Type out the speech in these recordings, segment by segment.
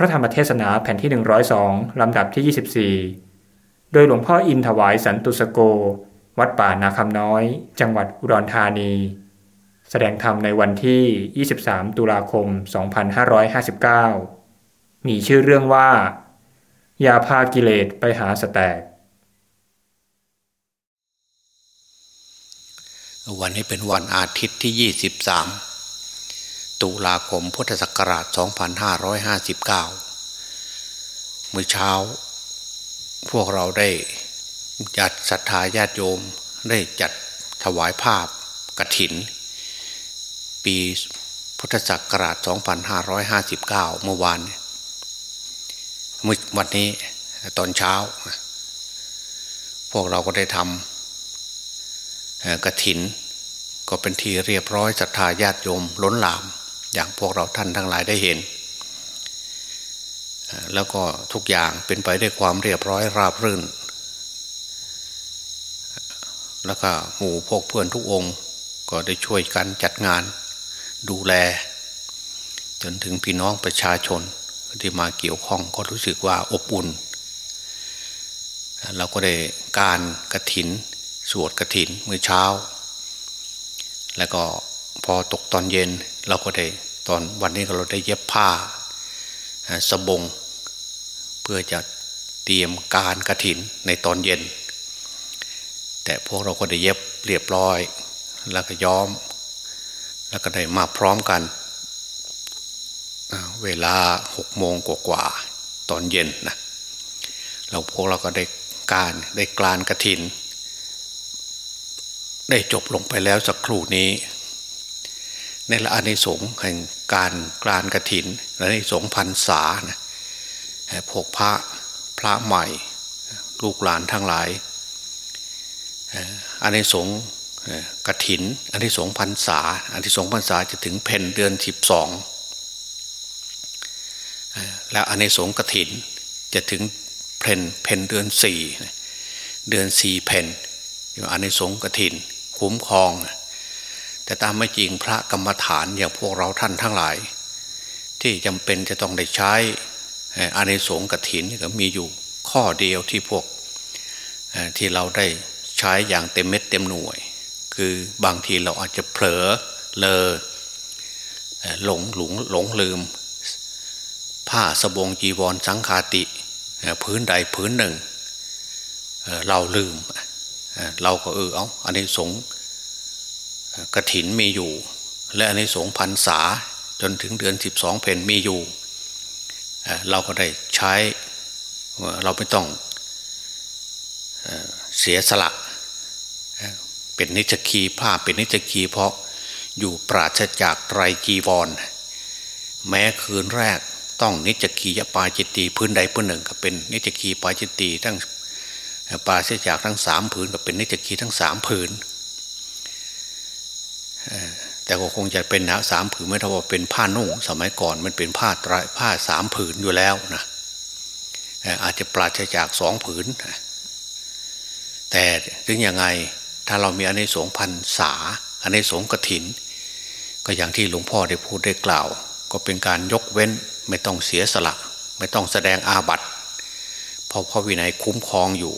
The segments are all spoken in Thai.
ระธรรมเทศนาแผ่นที่ 102 ลำดับที่ 24 โดยหลวงพ่ออินถวายสันตุสโก วัดป่านาคำน้อย จังหวัดอุดรธานี แสดงธรรมในวันที่ 23 ตุลาคม 2559 มีชื่อเรื่องว่า อย่าพากิเลสไปหาสแตก วันนี้เป็นวันอาทิตย์ที่ 23 ตุลาคมพุทธศักราช 2559 เมื่อเช้า พวกเราได้จัดศรัทธาญาติโยมได้จัดถวายภาพกระถิน ปีพุทธศักราช 2559 เมื่อวานเมื่อวันนี้ตอนเช้า พวกเราก็ได้ทำกระถิน ก็เป็นที่เรียบร้อยศรัทธาญาติโยมล้นหลาม อย่างพวกเราท่านทั้งหลายได้เห็น แล้วก็ทุกอย่างเป็นไปด้วยความเรียบร้อยราบรื่น แล้วก็หมู่พวกเพื่อนทุกองค์ก็ได้ช่วยกันจัดงาน ดูแล จนถึงพี่น้องประชาชนที่มาเกี่ยวข้องก็รู้สึกว่าอบอุ่น เราก็ได้การกระถิน สวดกระถินเมื่อเช้า แล้วก็ พอตกตอนเย็นเราก็ได้ตอนวันนี้เราได้เย็บผ้าสบง เพื่อจะเตรียมการกระถินในตอนเย็น แต่พวกเราก็ได้เย็บเรียบร้อย แล้วก็ย้อม แล้วก็ได้มาพร้อมกัน เวลาหกโมงกว่าๆตอนเย็นนะเราพวกเราก็ได้การได้กลานกระถิน ได้จบลงไปแล้วสักครู่นี้ ในละอานิสงส์แห่งการกลานกระถินและในสงพันษานะพวกพระพระใหม่ ลูกหลานทั้งหลายอานิสงส์กระถินอานิสงส์พันษาอานิสงส์พรรษาจะถึงเพ็ญเดือนสิบสองแล้วอานิสงส์กฐินจะถึงเพ็ญเพ็ญเดือนสี่เดือนสี่เพ็ญอานิสงส์กฐินคุ้มครอง แต่ตามความจริงพระกรรมฐานอย่างพวกเราท่านทั้งหลาย ที่จำเป็นจะต้องได้ใช้อานิสงส์กฐินก็มีอยู่ข้อเดียวที่พวกที่เราได้ใช้อย่างเต็มเม็ดเต็มหน่วย คือบางทีเราอาจจะเผลอเลอหลงหลงหลงลืม ผ้าสบงจีวรสังคาติพื้นใดพื้นหนึ่ง เราลืม เราก็เออเอาอันนี้สง กระถินมีอยู่ และอันนี้สงพันษาจนถึงเดือนสิบสองเพนมีอยู่ เราก็ได้ใช้เราไม่ต้องเสียสละเป็นนิจคีผ้าเป็นนิจคีเพราะอยู่ปราศจากไรจีวร แม้คืนแรกต้องนิจคียปาจิตตีพื้นใดพื้นหนึ่งก็เป็นนิจคีปาจิตตีทั้งปราศจากทั้งสามผืนก็เป็นนิจคีทั้งสามผืน แต่ก็คงจะเป็นนะสามผืนไม่เท่าว่าเป็นผ้านุ่งสมัยก่อนมันเป็นผ้าตรผ้าสามผืนอยู่แล้วนะอาจจะปราศจากสองผืน แต่ถึงยังไงถ้าเรามีอเนกสงพันษาอเนกสงกถิน ก็อย่างที่หลวงพ่อได้พูดได้กล่าว ก็เป็นการยกเว้นไม่ต้องเสียสละ ไม่ต้องแสดงอาบัติเพราะพระวินัยคุ้มครองอยู่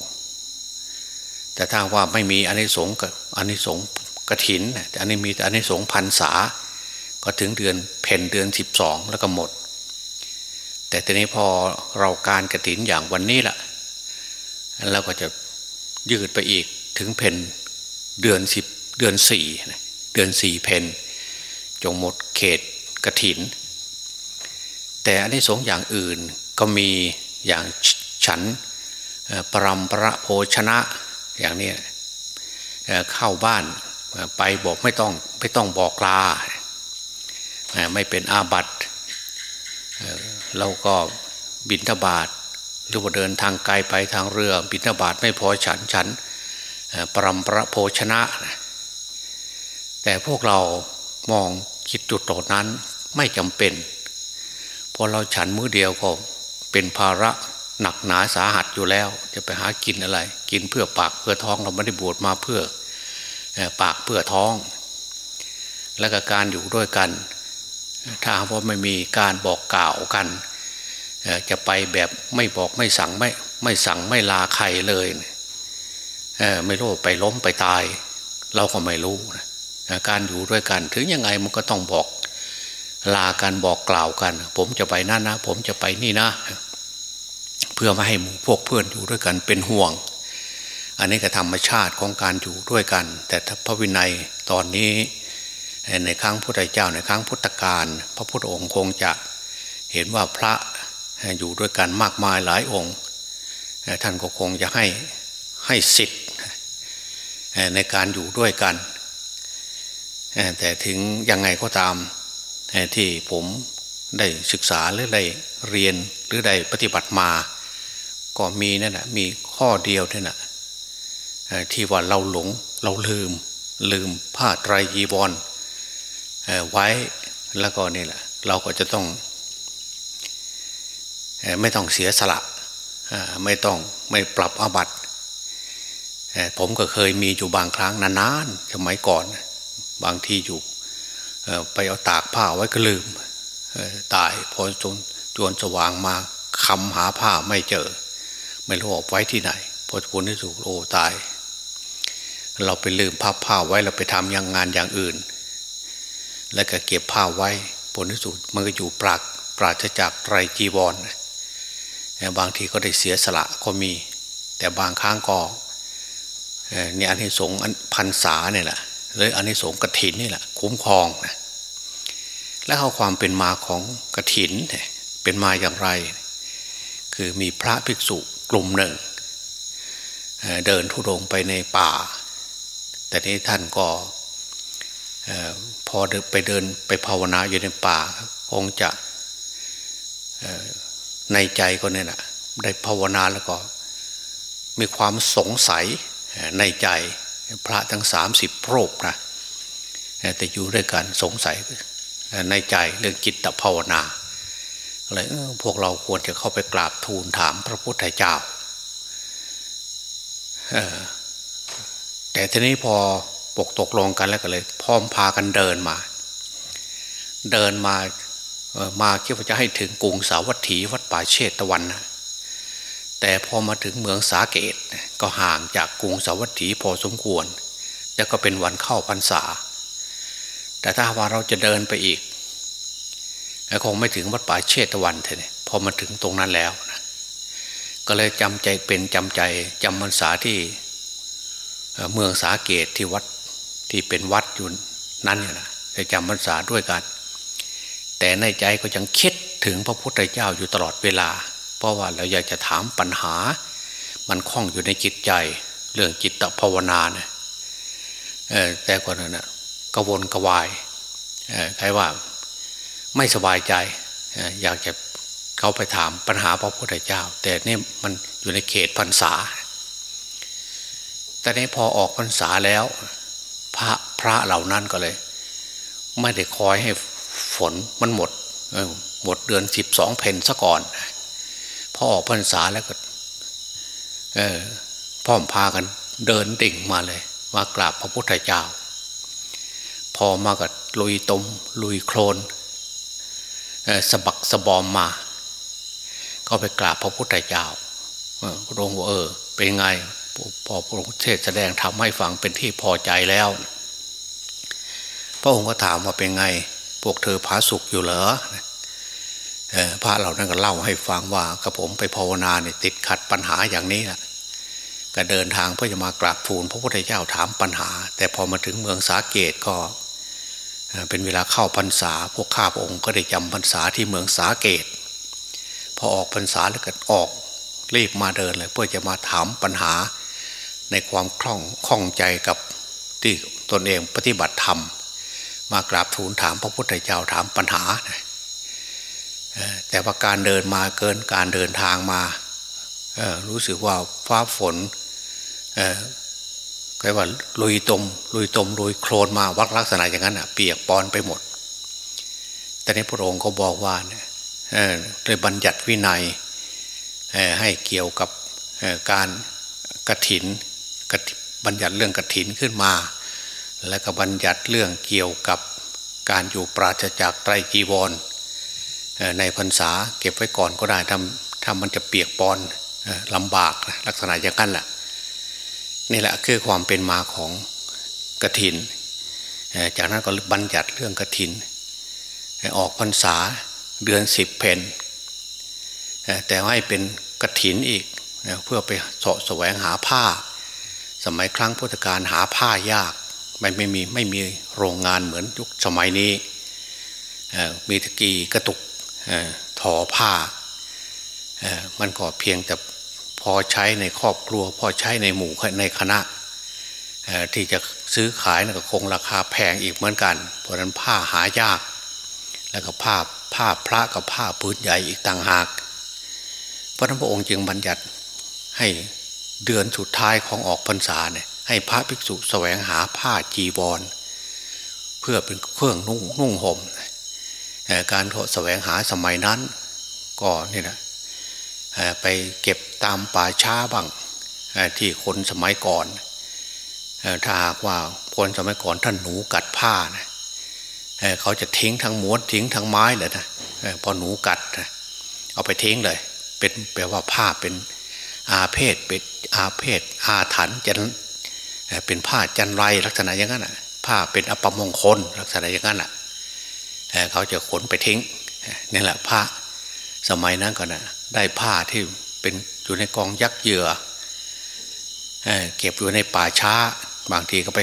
แต่ถ้าว่าไม่มีอเนกสงกับอเนกสง กถินแต่อันนี้มีแต่อเนกสงพันษา ก็ถึงเดือนเพนเดือนสิบสองแล้วก็หมด แต่ทีนี้พอเราการกระถินอย่างวันนี้ละแล้วก็จะยืดไปอีกถึงเพนเดือนสิบเดือนสี่เดือนสี่เพนจงหมดเขตกระถิน แต่อันนี้สงอย่างอื่นก็มีอย่างฉันปรำประโภชนะอย่างนี้เข้าบ้าน ไปบอกไม่ต้องไม่ต้องบอกลาไม่เป็นอาบัติเราก็บินทบาทหรือว่าเดินทางไกลไปทางเรือ บินทบาทไม่พอฉันฉันปรำประโภชนะ แต่พวกเรามองคิดจุดตรงนั้นไม่จำเป็นพอเราฉันมื้อเดียวก็เป็นภาระหนักหนาสาหัสอยู่แล้ว จะไปหากินอะไร กินเพื่อปากเพื่อท้องเราไม่ได้บวชมาเพื่อ ปากเพื่อท้อง และก็การอยู่ด้วยกัน ถ้าว่าไม่มีการบอกกล่าวกัน จะไปแบบไม่บอกไม่สั่งไม่ไม่สั่งไม่ลาใครเลยไม่รู้ไปล้มไปตาย เราก็ไม่รู้นะการอยู่ด้วยกัน ถึงยังไงมันก็ต้องบอกลากันบอกกล่าวกัน ผมจะไปนั่นนะ ผมจะไปนี่นะ เพื่อไม่ให้หมู่พวกเพื่อนอยู่ด้วยกันเป็นห่วง อันนี้ก็ธรรมชาติของการอยู่ด้วยกัน แต่พระวินัยตอนนี้ในครั้งพุทธเจ้าในครั้งพุทธกาลพระพุทธองค์คงจะเห็นว่าพระอยู่ด้วยกันมากมายหลายองค์ ท่านก็คงจะให้ให้สิทธิ์ในการอยู่ด้วยกัน แต่ถึงยังไงก็ตามที่ผมได้ศึกษาหรือได้เรียนหรือได้ปฏิบัติมา ก็มีนั่นแหะมีข้อเดียวนี่านะ ที่ว่าเราหลงเราลืม ลืมผ้าไตรยีบอลไว้แล้วก็นี่แหละ เราก็จะต้อง ไม่ต้องเสียสละไม่ต้องไม่ปรับอาบัติผมก็เคยมีอยู่บางครั้งนานๆสมัยก่อน บางทีอยู่ไปเอาตากผ้าไว้ก็ลืมตายพอจนจวนสว่างมาคำหาผ้าไม่เจอ ไม่รู้ว่าไว้ที่ไหน พอคนที่ถูกโอ้ตาย เราไปลืมผ้าผ้าไว้เราไปทำยังงานอย่างอื่น แล้วก็เก็บผ้าไว้ผลที่สุดมันก็อยู่ปรากปราศจากไรจีวรบางทีก็ได้เสียสละก็มี แต่บางครั้งก็เนี่ยอันนี้สงพันษาเนี่ยแหละเลยอันนี้สงกระถินนี่แหละคุ้มครองนะแล้วเอาความเป็นมาของกระถินเป็นมาอย่างไร คือมีพระภิกษุกลุ่มหนึ่ง เดินทุดงไปในป่า แต่นี้ท่านก็พอไปเดินไปภาวนาอยู่ในป่าคงจะในใจก็เนี่ยนะได้ภาวนาแล้วก็ มีความสงสัยในใจพระทั้งสามสิบโรบนะแต่อยู่ด้วยกันสงสัยในใจเรื่องจิตภาวนาอะไรพวกเราควรจะเข้าไปกราบทูลถามพระพุทธเจ้า แต่ทีนี้พอปกตกลงกันแล้วก็เลย พร้อมพากันเดินมา เดินมามาคิดว่าจะให้ถึงกรุงสาวัตถีวัดป่าเชตตะวันนะแต่พอมาถึงเมืองสาเกตก็ห่างจากกรุงสาวัตถีพอสมควร แล้วก็เป็นวันเข้าพรรษา แต่ถ้าว่าเราจะเดินไปอีกคงไม่ถึงวัดป่าเชตวันเท่นี่พอมาถึงตรงนั้นแล้วนะก็เลยจำใจเป็นจำใจจำพรรษาที่ เมืองสาเกตที่วัดที่เป็นวัดอยู่นั้นนะจะจำพรรษาด้วยกัน แต่ในใจก็ยังคิดถึงพระพุทธเจ้าอยู่ตลอดเวลา เพราะว่าเราอยากจะถามปัญหา มันคล้องอยู่ในจิตใจ เรื่องจิตภาวนาเนี่ยแต่ก่อนนั้นนะกวนกวายใครว่าไม่สบายใจอยากจะเขาไปถามปัญหาพระพุทธเจ้า แต่นี่มันอยู่ในเขตพรรษา แต่นี้พอออกพรรษาแล้ว พระพระเหล่านั้นก็เลย ไม่ได้คอยให้ฝนมันหมดหมดเดือนสิบสองเพนซะก่อน พอออกพรรษาแล้วก็เออพ่อมพากันเดินดิ่งมาเลย มากราบพระพุทธเจ้า พอมากับลุยตมลุยโคลนสะบักสะบอมมา ก็ไปกราบพระพุทธเจ้าพระองค์เออ เป็นไง พอพระองค์เทศแสดงทำให้ฟังเป็นที่พอใจแล้ว พระองค์ก็ถามว่าเป็นไง พวกเธอผาสุกอยู่เหรอพระเหล่านั้นก็เล่าให้ฟังว่ากระผมไปภาวนาเนี่ยติดขัดปัญหาอย่างนี้นะก็เดินทางเพื่อจะมากราบทูลพระพุทธเจ้าถามปัญหา แต่พอมาถึงเมืองสาเกตก็เป็นเวลาเข้าพรรษา พวกข้าพระองค์ก็ได้จำพรรษาที่เมืองสาเกต พอออกพรรษาแล้วก็ออกรีบมาเดินเลย เพื่อจะมาถามปัญหา ในความคล่องข้องใจกับที่ตนเองปฏิบัติธรรม มากราบทูลถามพระพุทธเจ้าถามปัญหา แต่ว่าการเดินมาเกินการเดินทางมา รู้สึกว่าฟ้าฝนก็ว่าลุยตมลุยตมลุยโคลนมาวักลักษณะอย่างนั้นอะเปียกปอนไปหมด แต่ในพระองค์ก็บอกว่าเนี่ยเลยบัญญัติวินัยให้เกี่ยวกับการกระถิน บัญญัติเรื่องกระถินขึ้นมา และก็บัญญัติเรื่องเกี่ยวกับการอยู่ปราศจากไตรจีวร ในพรรษาเก็บไว้ก่อนก็ได้ทำถ้ามันจะเปียกปอนลำบากลักษณะอย่างนั้นแหละนี่แหละคือความเป็นมาของกระถิน จากนั้นก็บัญญัติเรื่องกระถิน ออกพรรษาเดือนสิบเพนแต่ให้เป็นกระถินอีกเพื่อไปสาะแสวงหาผ้า สมัยครั้งพุทธกาลหาผ้ายากไม่ไม่มีไม่มีโรงงานเหมือนยุคสมัยนี้มีตะกีกระตุกทอผ้ามันก็เพียงแต่พอใช้ในครอบครัว พอใช้ในหมู่ในคณะที่จะซื้อขายก็คงราคาแพงอีกเหมือนกัน เพราะนั้นผ้าหายาก แล้วก็ผ้าผ้าพระกับผ้าพื้นใหญ่อีกต่างหาก เพราะนั้นพระองค์จึงบัญญัติให้ เดือนสุดท้ายของออกพรรษาเนี่ยให้พระภิกษุแสวงหาผ้าจีวร เพื่อเป็นเครื่องนุ่งนุ่งห่มการแสวงหาสมัยนั้นก็นี่นะไปเก็บตามป่าช้าบ้างที่คนสมัยก่อนถ้าหากว่าคนสมัยก่อนท่านหนูกัดผ้านะเขาจะทิ้งทั้งม้วนทิ้งทั้งไม้เลยนะพอหนูกัดเอาไปทิ้งเลย เป็นแปลว่าผ้าเป็น อาเพศเป็นอาเพศอาถรรพ์จันเป็นผ้าจันไรลักษณะอย่างนั้นผ้าเป็นอปมงคลลักษณะอย่างนั้นอะเขาจะขนไปทิ้งนี่แหละผ้าสมัยนั้นก่อนนะได้ผ้าที่เป็นอยู่ในกองยักษ์เหยื่อเก็บอยู่ในป่าช้า บางทีก็ไป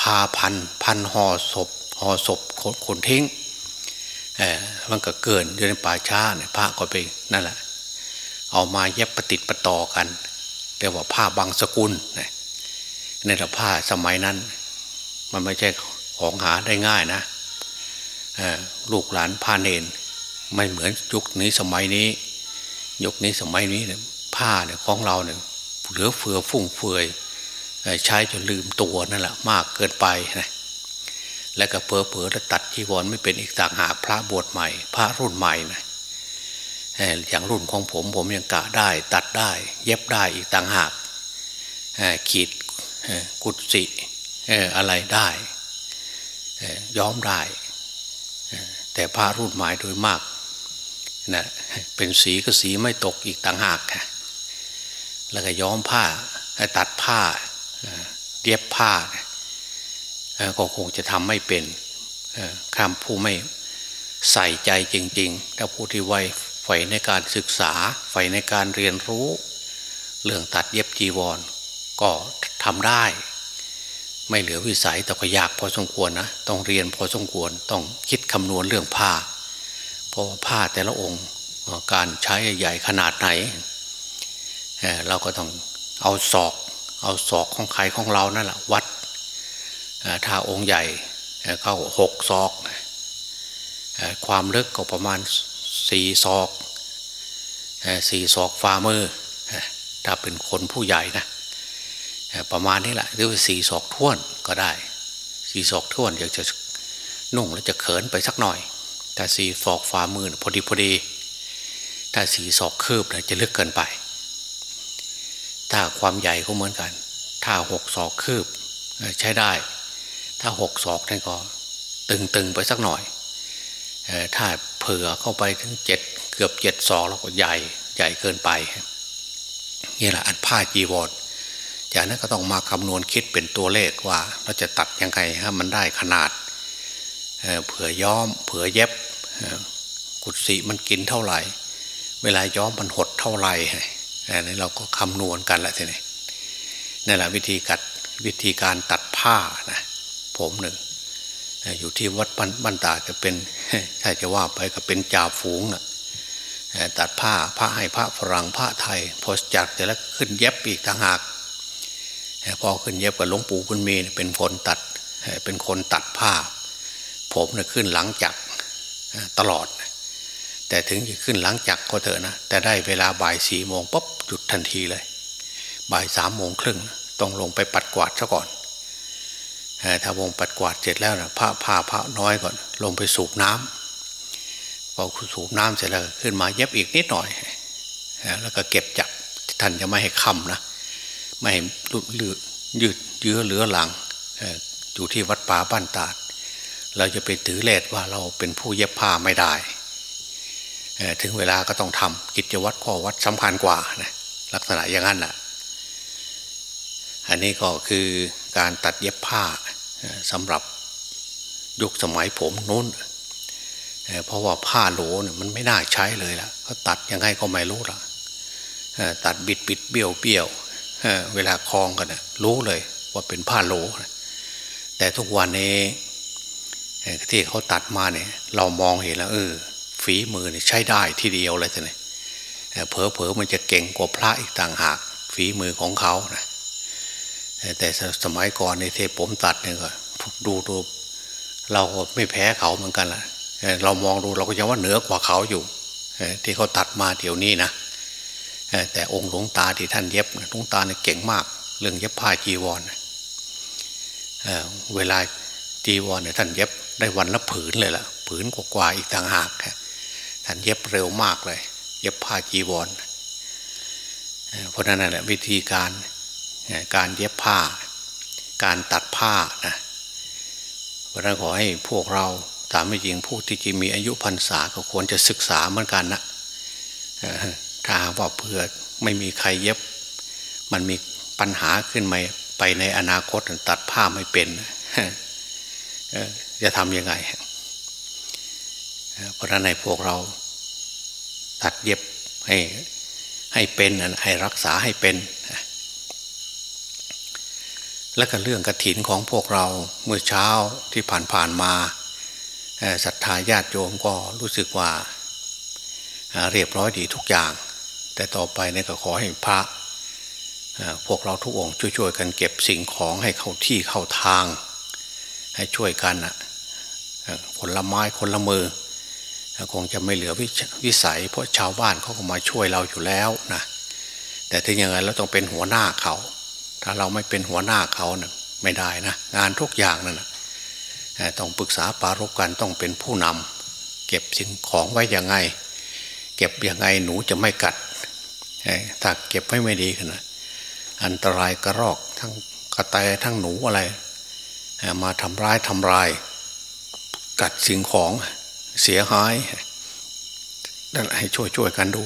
พาพันพันห่อศพห่อศพคนทิ้งมันก็เกินอยู่ในป่าช้าเนี่ยผ้าก็ไปนั่นแหละ เอามาเย็บประติดประต่อกันเรียกว่าผ้าบางสกุลนี่แหละผ้าสมัยนั้น มันไม่ใช่ของหาได้ง่ายนะลูกหลานพาเนนไม่เหมือนยุคนี้สมัยนี้ ยุคนี้สมัยนี้เนี่ยผ้าเนี่ยของเราเนี่ยเหลือเฟือฟุ่งเฟือยใช้จนลืมตัวนั่นแหละมากเกินไปนะและก็เพอเพอแล้วตัดจีวรไม่เป็นอีกต่างหากพระบวชใหม่ พระรุ่นใหม่นะ อย่างรุ่นของผมผมยังกะได้ ตัดได้ เย็บได้อีกต่างหากขีดกุศิอะไรได้ย้อมได้ แต่ผ้ารุ่นใหม่โดยมากนะเป็นสีก็สีไม่ตกอีกต่างหากแล้วก็ย้อมผ้าตัดผ้าเย็บผ้าก็คงจะทำไม่เป็นคำผู้ไม่ใส่ใจจริง ๆ ถ้าผู้ที่ไว ฝ่ในการศึกษาใฝ่ในการเรียนรู้ เรื่องตัดเย็บจีวร ก็ทำได้ ไม่เหลือวิสัยแต่ก็ยากพอสมควรนะต้องเรียนพอสมควรต้องคิดคำนวณเรื่องผ้าเพราะผ้าแต่ละองค์การใช้ใหญ่ขนาดไหนเราก็ต้องเอาศอก เอาศอกของใครของเรานั่นแหละวัดถ้าองค์ใหญ่เข้าหกศอก ความลึกก็ประมาณ สี่ศอกสี่ศอกฝ่ามือถ้าเป็นคนผู้ใหญ่นะประมาณนี้แหละหรือว่าสี่ศอกท่วนก็ได้สี่ศอกท่วนอยากจะนุ่งแล้วจะเขินไปสักหน่อยถ้าสี่ศอกฝ่ามือพอดีพอดีถ้าสี่ศอกคืบจะลึกเกินไป ถ้าความใหญ่ก็เหมือนกัน ถ้าหกศอกคืบใช้ได้ ถ้าหกศอกนั่นก็ตึงๆไปสักหน่อยถ้า เผื่อเข้าไปถึงเจ็ดเกือบเจ็ดศอกแล้วก็ใหญ่ใหญ่เกินไปนี่แหละอันผ้าจีวรจากนั้นก็ต้องมาคำนวณคิดเป็นตัวเลขว่า เราจะตัดยังไงให้มันได้ขนาดเผื่อย้อมเผื่อเย็บกุศิมันกินเท่าไหร่ เวลาย้อมมันหดเท่าไหร่นี่เราก็คำนวณกันแหละทีนี้นี่แหละวิธีกัดวิธีการตัดผ้านะผมหนึ่ง อยู่ที่วัดบ้านตาจะเป็นถ้าจะว่าไปก็เป็นจ่าฝูงนะตัดผ้าผ้าให้พระฝรั่งผ้าไทย พอจัดแต่แล้วขึ้นเย็บอีกต่างหากพอขึ้นเย็บกับหลวงปู่คุณมีเป็นคนตัดเป็นคนตัดผ้า ผมเนี่ยขึ้นหลังจากตลอด แต่ถึงจะขึ้นหลังจากก็เถอะนะ แต่ได้เวลาบ่ายสี่โมงปุ๊บหยุดทันทีเลย บ่ายสามโมงครึ่งต้องลงไปปัดกวาดซะก่อน ถ้าวงปัดกวาดเสร็จแล้วนะพระพาพระน้อยก่อน ลงไปสูบน้ำพอสูบน้ำเสร็จแล้วขึ้นมาเย็บอีกนิดหน่อย แล้วก็เก็บจับท่านจะไม่ให้ค่ำนะ ไม่ให้ลือยืดเยื้อเหลือหลังอยู่ที่วัดป่าบ้านตาด เราจะไปถือเลดว่าเราเป็นผู้เย็บผ้าไม่ได้ ถึงเวลาก็ต้องทำกิจวัตรข้อวัดสำคัญกว่านะลักษณะอย่างนั้นแหละอันนี้ก็คือ การตัดเย็บผ้าสำหรับยุคสมัยผมนู้นเพราะว่าผ้าโหลเนี่ยมันไม่น่าใช้เลยล่ะเขาตัดยังไงก็ไม่รู้ล่ะตัดบิดบิดเบี้ยวเบี้ยวเวลาคลองกันนะรู้เลยว่าเป็นผ้าโหลแต่ทุกวันนี้ที่เขาตัดมาเนี่ย เรามองเห็นแล้วเออฝีมือเนี่ยใช้ได้ทีเดียวเลยท่านเนี่ยเผลอเผลอมันจะเก่งกว่าพระอีกต่างหาก ฝีมือของเขานะ แต่สมัยก่อนในเทปผมตัดเนี่ยก็ดูดูเราก็ไม่แพ้เขาเหมือนกันล่ะเรามองดูเราก็ยังว่าเหนือกว่าเขาอยู่ที่เขาตัดมาเดี๋ยวนี้นะแต่องค์หลวงตาที่ท่านเย็บหลวงตาเนี่ยเก่งมาก เรื่องเย็บผ้าจีวรเวลาจีวรเนี่ยท่านเย็บได้วันละผืนเลยล่ะ ผืนกว่าอีกต่างหากท่านเย็บเร็วมากเลย เย็บผ้าจีวรเพราะนั้นแหละวิธีการ การเย็บผ้า การตัดผ้านะเพราะนั้ขอให้พวกเราตามไม่จริงผู้ที่จะมีอายุพรรษาก็ควรจะศึกษาเหมือนกันนะถ้าว่าเพื่อไม่มีใครเย็บ มันมีปัญหาขึ้นมาไปในอนาคตตัดผ้าไม่เป็นจะทำยังไงเพราะนั้นในพวกเราตัดเย็บให้ให้เป็นให้รักษาให้เป็น และก็เรื่องกระถินของพวกเราเมื่อเช้าที่ผ่านๆมาศรัทธาญาติโยมก็รู้สึกว่าเรียบร้อยดีทุกอย่าง แต่ต่อไปเนี่ยก็ขอให้พระพวกเราทุกองค์ช่วยๆกันเก็บสิ่งของให้เข้าที่เข้าทาง ให้ช่วยกันอะคนละไม้คนละมือคงจะไม่เหลือวิสัย เพราะชาวบ้านเขาก็มาช่วยเราอยู่แล้วนะแต่ถึงยังไงเราต้องเป็นหัวหน้าเขา ถ้าเราไม่เป็นหัวหน้าเขาเนะ่ยไม่ได้นะงานทุกอย่างนั่นนะต้องปรึกษาปารบกันต้องเป็นผู้นำเก็บสิ่งของไว้ยังไง เก็บยังไงหนูจะไม่กัดถ้าเก็บไว้ไม่ดีขนาดอันตรายกระรอกทั้งกระแตทั้งหนูอะไรมาทำร้ายทำลาย กัดสิ่งของเสียหายนั่นให้ช่วยช่วยกันดู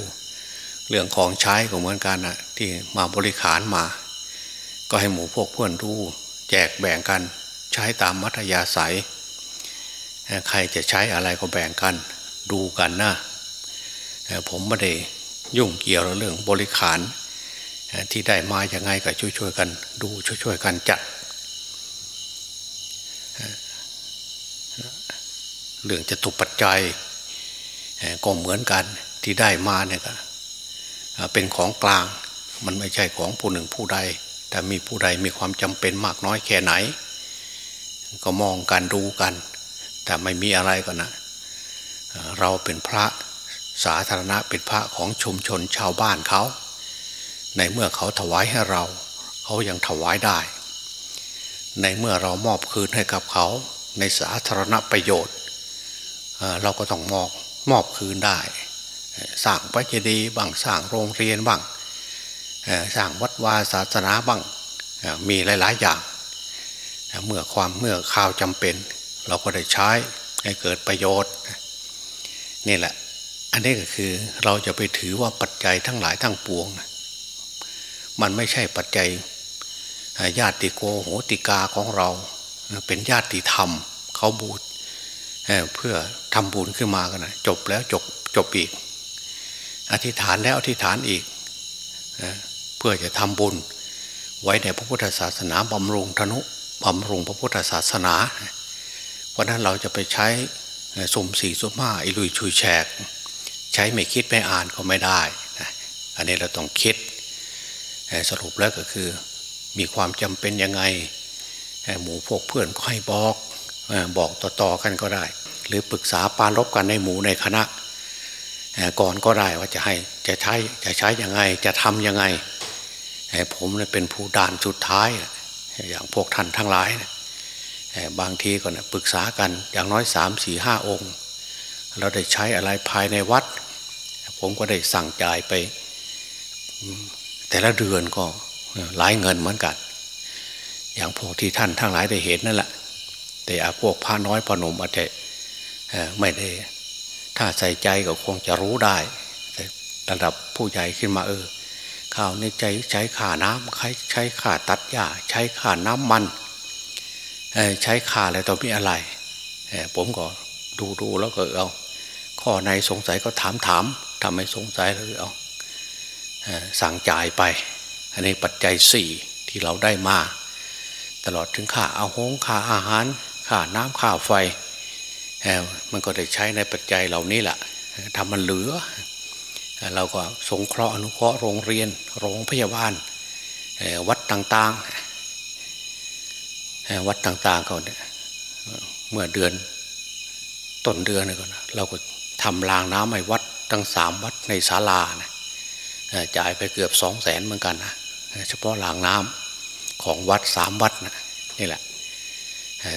เรื่องของใช้ก็เหมือนกันนะที่มาบริขารมา ก็ให้หมู่พวกเพื่อนดูแจกแบ่งกันใช้ตามมัธยาศัย ใครจะใช้อะไรก็แบ่งกันดูกันนะผมไม่ได้ยุ่งเกี่ยวเรื่องบริขารที่ได้มาอย่างไงก็ช่วยๆกัน ดูช่วยๆกันจัดเรื่องจะถูกปัจจัยก็เหมือนกันที่ได้มาเนี่ยก็เป็นของกลางมันไม่ใช่ของผู้หนึ่งผู้ใด แต่มีผู้ใดมีความจำเป็นมากน้อยแค่ไหน ก็มองกันดูกัน แต่ไม่มีอะไรก็นะ เราเป็นพระสาธารณะเป็นพระของชุมชนชาวบ้านเขา ในเมื่อเขาถวายให้เรา เขายังถวายได้ ในเมื่อเรามอบคืนให้กับเขา ในสาธารณประโยชน์ เราก็ต้องมอบมอบคืนได้ สร้างพระเจดีย์บ้างสร้างโรงเรียนบ้าง สร้างวัดวาศาสนาบ้างมีหลาย ๆ อย่าง เมื่อความเมื่อข่าวจำเป็น เราก็ได้ใช้ให้เกิดประโยชน์นี่แหละ อันนี้ก็คือเราจะไปถือว่าปัจจัยทั้งหลายทั้งปวงนะมันไม่ใช่ปัจจัยญาติโกโหติกาของเรา เป็นญาติธรรมเขาบูชเพื่อทำบุญขึ้นมากันนะจบแล้วจบจบอีก อธิษฐานแล้วอธิษฐานอีก พื่อจะทำบุญ ไว้ในพระพุทธศาสนาบำรุงธนุบำรุงพระพุทธศาสนา เพราะนั้นเราจะไปใช้สมสีสุมาอิลุยชุยแฉก ใช้ไม่คิดไม่อ่านก็ไม่ได้อันนี้เราต้องคิดสรุปแล้วก็คือมีความจำเป็นยังไงหมู่พวกเพื่อนก็ให้บอกบอกต่อๆกันก็ได้ หรือปรึกษาปารบกันในหมู่ในคณะก่อนก็ได้ว่าจะให้จะใช้จะใช้ยังไงจะทำยังไง ผมเป็นผู้ด่านสุดท้าย อย่างพวกท่านทั้งหลาย บางทีก็ปรึกษากันอย่างน้อยสามสี่ห้าองค์ เราได้ใช้อะไรภายในวัด ผมก็ได้สั่งจ่ายไป แต่ละเดือนก็หลายเงินเหมือนกัน อย่างพวกที่ท่านทั้งหลายได้เห็นนั่นแหละ แต่อาพวกพระน้อยพนมอาจจะไม่ได้ ถ้าใส่ใจก็คงจะรู้ได้ แต่ระดับผู้ใหญ่ขึ้นมาเออ ข้าวในใจใช้ข่าน้ำใช้ใช้ข่าตัดหญ้าใช้ข่าน้ำมันใช้ข่าอะไรต่อมีอะไรผมก็ดูดูแล้วก็เอา ข้อในสงสัยก็ถามถามทำให้สงสัยแล้วเอาสั่งจ่ายไป อันนี้ปัจจัยสี่ที่เราได้มา ตลอดถึงค่าอาหงค่าอาหารค่าน้ำค่าไฟมันก็ได้ใช้ในปัจจัยเหล่านี้แหละทำมันเหลือ เราก็สงเคราะห์อนุเคราะห์โรงเรียน โรงพยาบาลวัดต่างๆ วัดต่างๆก็เนี่ยเมื่อเดือนต้นเดือนก่อนเราก็ทำรางน้ำให้วัดทั้งสามวัดในศาลานะจ่ายไปเกือบสองแสนเหมือนกันนะเฉพาะรางน้ำของวัดสามวัดนะนี่แหละ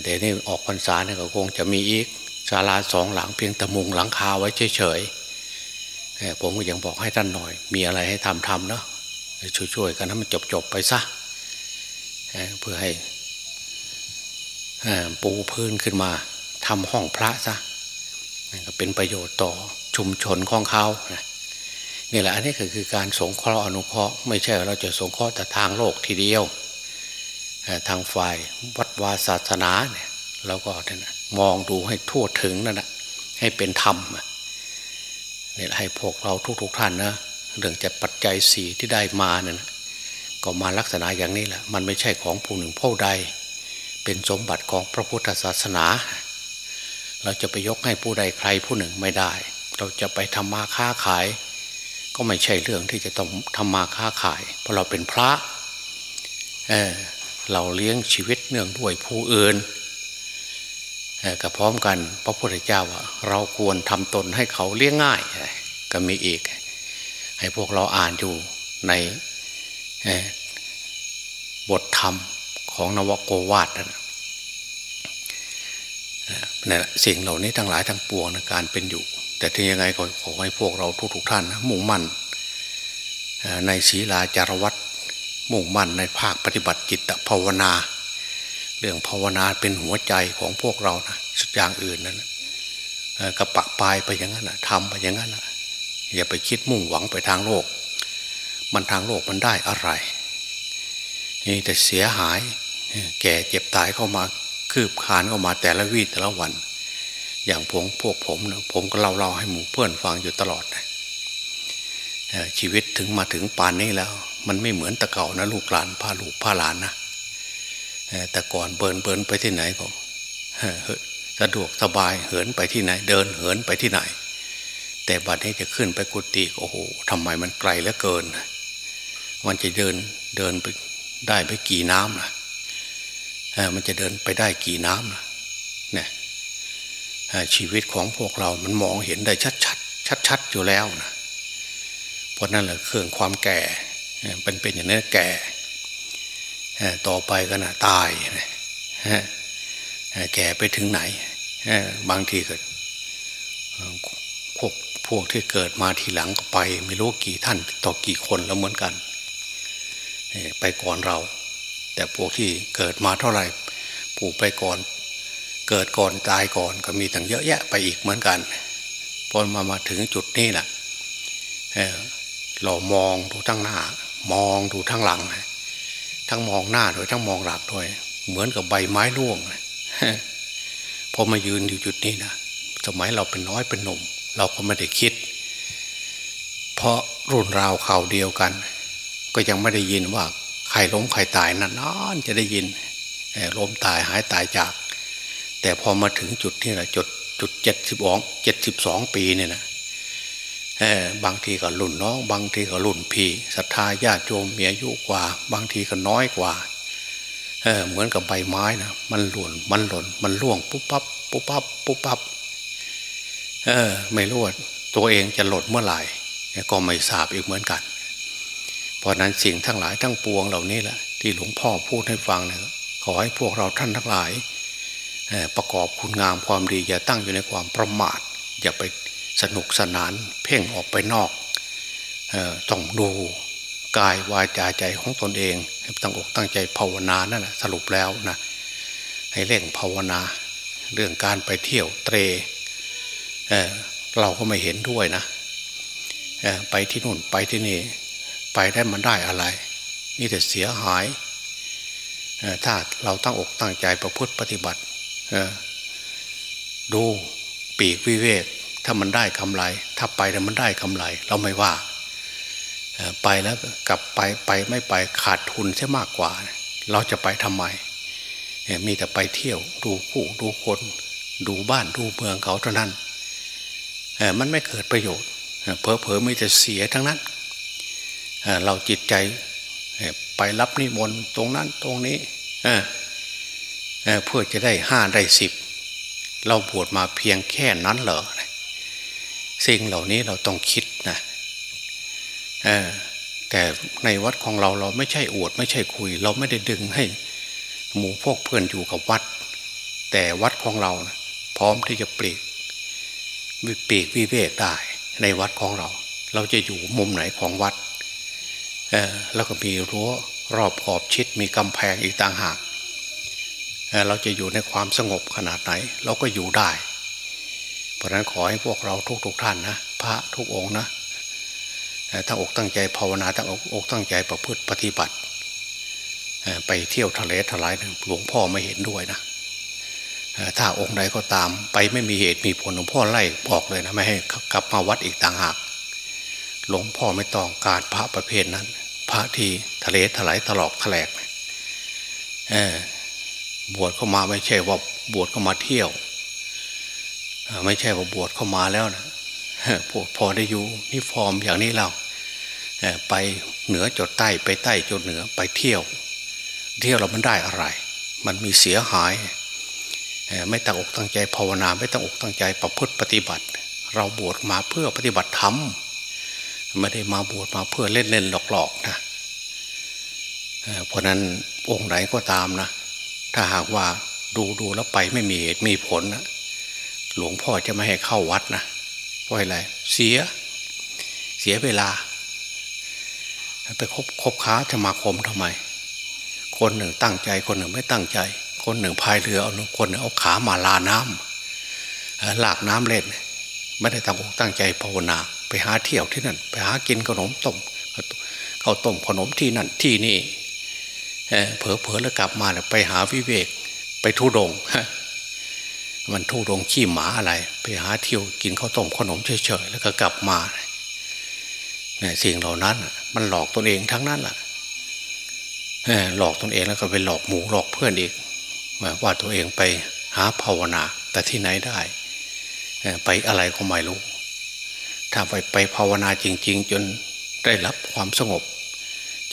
เดี๋ยวนี้ออกพรรษาเนี่ยก็คงจะมีอีกศาลาสองหลังเพียงตะมุงหลังคาไว้เฉยๆ ผมก็ยังบอกให้ท่านหน่อย มีอะไรให้ทำทำเนาะช่วยๆกันให้มันจบๆไปซะเพื่อให้ปูพื้นขึ้นมาทำห้องพระซะก็เป็นประโยชน์ต่อชุมชนของเขานี่แหละอันนี้คือคือการสงเคราะห์อนุเคราะห์ไม่ใช่เราจะสงเคราะห์แต่ทางโลกทีเดียวทางฝ่ายวัดวาศาสนาเนี่ยเราก็มองดูให้ทั่วถึงนั่นแหะให้เป็นธรรม นี่ให้พวกเราทุก ๆ ท่านนะเรื่องจะปัจจัยสี่ที่ได้มาเนี่ยก็มาลักษณะอย่างนี้แหละมันไม่ใช่ของผู้หนึ่งผู้ใด เป็นสมบัติของพระพุทธศาสนา เราจะไปยกให้ผู้ใดใครผู้หนึ่งไม่ได้ เราจะไปทำมาค้าขาย ก็ไม่ใช่เรื่องที่จะต้องทำมาค้าขาย เพราะเราเป็นพระเเราเลี้ยงชีวิตเนื่องด้วยผู้อื่น กับพร้อมกันพระพุทธเจ้าว่าเราควรทำตนให้เขาเลี้ยงง่าย ก็มีอีก ให้พวกเราอ่านอยู่ในบทธรรมของนวโกวาดนั่นนี่สิ่งเหล่านี้ทั้งหลายทั้งปวงนะการเป็นอยู่ แต่ถึงยังไงก็ขอให้พวกเราทุกๆท่านนะมุ่งมั่นในศีลาจารวัตมุ่งมั่นในภาคปฏิบัติจิตภาวนา เรื่องภาวนาเป็นหัวใจของพวกเรานะสุดอย่างอื่นนั้นกระปักปลายไปอย่างนั้นนะทำไปอย่างนั้นนะอย่าไปคิดมุ่งหวังไปทางโลก มันทางโลกมันได้อะไรนี่แต่เสียหายแก่เจ็บตายเข้ามาคืบคานเข้ามาแต่ละวีแต่ละวัน อย่างพวกพวกผมนะผมก็เล่าเล่าให้หมู่เพื่อนฟังอยู่ตลอดนะชีวิตถึงมาถึงปานนี้แล้ว มันไม่เหมือนตะเก่านะลูกหลานพาลูกพาหลานนะ แต่ก่อนเบินเบินไปที่ไหนก็สะดวกสบายเหินไปที่ไหน เดินเหินไปที่ไหน แต่บัดนี้จะขึ้นไปกุฏิโอ้โหทำไมมันไกลเหลือเกินมันจะเดินเดินไปได้ไปกี่น้ำนะมันจะเดินไปได้กี่น้ำนะเนี่ยชีวิตของพวกเรามันมองเห็นได้ชัดชัดชัดชัดอยู่แล้วนะเพราะนั่นแหละเครื่องความแก่เป็นเป็นอย่างนี้แก่ ต่อไปก็นะตายแก่ไปถึงไหนบางทีก็พวกพวกที่เกิดมาทีหลังก็ไป ไม่รู้กี่ท่านต่อกี่คนแล้วเหมือนกัน ไปก่อนเรา แต่พวกที่เกิดมาเท่าไหร่ปู่ไปก่อน เกิดก่อนตายก่อนก็มีตั้งเยอะแยะไปอีกเหมือนกันพอมามาถึงจุดนี้แหละเรามองดูทั้งหน้า มองดูทั้งหลัง ทั้งมองหน้าโดยทั้งมองหลังด้วย เหมือนกับใบไม้ร่วงพอมายืนอยู่จุดนี้นะสมัยเราเป็นน้อยเป็นหนุ่ม เราก็ไม่ได้คิด เพราะรุ่นราวข่าวเดียวกัน ก็ยังไม่ได้ยินว่าใครล้มใครตายนานๆจะได้ยินล้มตายหายตายจาก แต่พอมาถึงจุดที่แหละจุดจุดเจ็ดสิบสองเจ็ดสิบสองปีเนี่ยนะ บางทีก็รุ่นน้อง บางทีก็รุ่นพี่ศรัทธาญาติโยมมีอายุกว่า บางทีก็น้อยกว่าเเหมือนกับใบไม้นะมันหล่นมันหล่น มันล่วงปุ๊บปั๊บปุ๊บปั๊บปุ๊บปั๊บเออ ไม่รู้ว่าตัวเองจะหล่นเมื่อไหร่ก็ไม่ทราบอีกเหมือนกัน เพราะนั้นสิ่งทั้งหลายทั้งปวงเหล่านี้แหละที่หลวงพ่อพูดให้ฟังเนี่ยขอให้พวกเราท่านทั้งหลายประกอบคุณงามความดีอย่าตั้งอยู่ในความประมาท อย่าไป สนุกสนานเพ่งออกไปนอกต้องดูกายวาจาใจของตนเองตั้งอกตั้งใจภาวนานั่นแหละสรุปแล้วนะให้เร่งภาวนา เรื่องการไปเที่ยวเตรเราก็ไม่เห็นด้วยนะไปที่นู่นไปที่นี่ ไปได้มันได้อะไรนี่แต่เสียหายถ้าเราตั้งอกตั้งใจประพฤติปฏิบัติดูปีกวิเวก ถ้ามันได้กำไร ถ้าไปแล้วมันได้กำไร เราไม่ว่า ไปแล้วกลับไปไปไม่ไปขาดทุนใช่มากกว่า เราจะไปทำไม มีแต่ไปเที่ยวดูผู้ดูคน ดูบ้านดูเมืองเขาเท่านั้น มันไม่เกิดประโยชน์เพอเพอไม่จะเสียทั้งนั้น เราจิตใจไปรับนิมนต์ตรงนั้นตรงนี้เพื่อจะได้ห้าได้สิบเราบวชมาเพียงแค่นั้นเหรอ สิ่งเหล่านี้เราต้องคิดนะแต่ในวัดของเราเราไม่ใช่อวดไม่ใช่คุย เราไม่ได้ดึงให้ หมู่พวกเพื่อนอยู่กับวัด แต่วัดของเรานะพร้อมที่จะปลีกวิปีกวิเวกได้ ในวัดของเรา เราจะอยู่มุมไหนของวัดแล้วก็มีรั้วรอบขอบชิดมีกำแพงอีกต่างหากเราจะอยู่ในความสงบขนาดไหน เราก็อยู่ได้ เพราะนั้นขอให้พวกเราทุกๆทท่านนะพระทุกองนะตั้งอกตั้งใจภาวนาตั้งอกตั้งใจประพฤติปฏิบัติ ไปเที่ยวทะเลทลายหลวงพ่อไม่เห็นด้วยนะถ้าองค์ใดก็ตามไปไม่มีเหตุมีผลหลวงพ่อไล่บอกเลยนะไม่ให้กลับมาวัดอีกต่างหากหลวงพ่อไม่ต้องการพระประเภทนั้น พระที่ทะเลถลายตลอกแถลกบวชเข้ามาไม่ใช่ว่าบวชเข้ามาเที่ยว ไม่ใช่ว่าบวชเข้ามาแล้วนะพอได้อยู่นิฟอร์มอย่างนี้เราไปเหนือจรดใต้ไปใต้จรดเหนือไปเที่ยว เที่ยวเรามันได้อะไร มันมีเสียหาย ไม่ตั้งอกตั้งใจภาวนาไม่ตั้งอกตั้งใจประพฤติปฏิบัติ เราบวชมาเพื่อปฏิบัติธรรมไม่ได้มาบวชมาเพื่อเล่นเล่นหลอกๆนะเพราะนั้นองค์ไหนก็ตามนะ ถ้าหากว่าดูดูแล้วไปไม่มีเหตุมีผลนะ หลวงพ่อจะไม่ให้เข้าวัดนะเพราะอะไรเสีย เสียเวลา ไปคบคบค้าจะมาคมทำไม คนหนึ่งตั้งใจ คนหนึ่งไม่ตั้งใจ คนหนึ่งพายเรือเอาคนหนึ่งเอาขามาลาน้ำหลากน้ำเล่น ไม่ได้ตั้งอกตั้งใจภาวนา ไปหาเที่ยวที่นั่น ไปหากินขนมต้มข้าวต้มขนมที่นั่นที่นี่เผลอเผลอแล้วกลับมาไปหาวิเวก ไปทุดง มันทุดงขี้หมาอะไร ไปหาเที่ยวกินข้าวต้มขนมเฉยๆแล้วก็กลับมาเนี่ยสิ่งเหล่านั้น มันหลอกตนเองทั้งนั้นแหละหลอกตนเองแล้วก็ไปหลอกหมูหลอกเพื่อนอีกว่าตัวเองไปหาภาวนา แต่ที่ไหนได้ ไปอะไรก็ไม่รู้ ถ้าไปไปภาวนาจริง ๆ จนได้รับความสงบ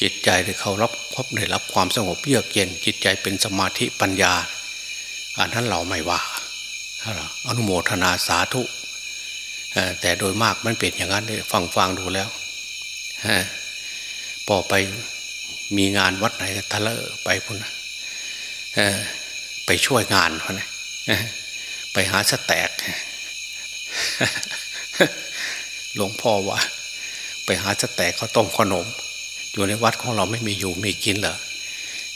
จิตใจได้เขารับพบได้รับความสงบเยือกเย็นจิตใจเป็นสมาธิปัญญาอันนั้นเราไม่ว่า อนุโมทนาสาธุแต่โดยมากมันเป็นอย่างนั้นเลยฟังฟังดูแล้วพอไปมีงานวัดไหนทะเลไปพุ่นไปช่วยงานเขานะไปหาสแตกหลวงพ่อว่า ไปหาจะแตกเขาต้มขนม อยู่ในวัดของเราไม่มีอยู่มีกินเหรอ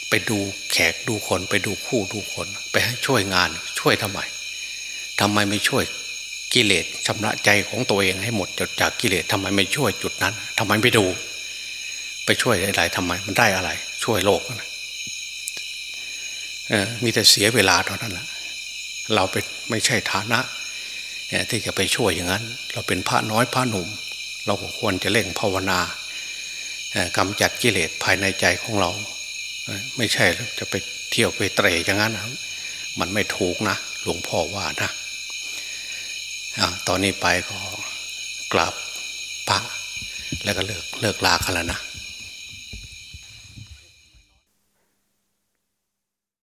ไปดูแขกดูคน ไปดูคู่ดูคน ไปให้ช่วยงาน ช่วยทำไม ทำไมไม่ช่วยกิเลสชำระใจของตัวเองให้หมดจากกิเลสทำไมไม่ช่วยจุดนั้นทำไมไม่ดู ไปช่วยอะไรทำไมมันได้อะไร ช่วยโลกนะมีแต่เสียเวลาเท่านั้นแหละเราเป็นไม่ใช่ฐานะที่จะไปช่วยอย่างนั้น เราเป็นพระน้อยพระหนุ่ม เราควรจะเล่งภาวนากำจัดกิเลสภายในใจของเรา ไม่ใช่จะไปเที่ยวไปเตะอย่างนั้นมันไม่ถูกนะ หลวงพ่อว่านะ ตอนนี้ไปก็กลับพระแล้วก็เลิกเลิกลากันแล้วนะ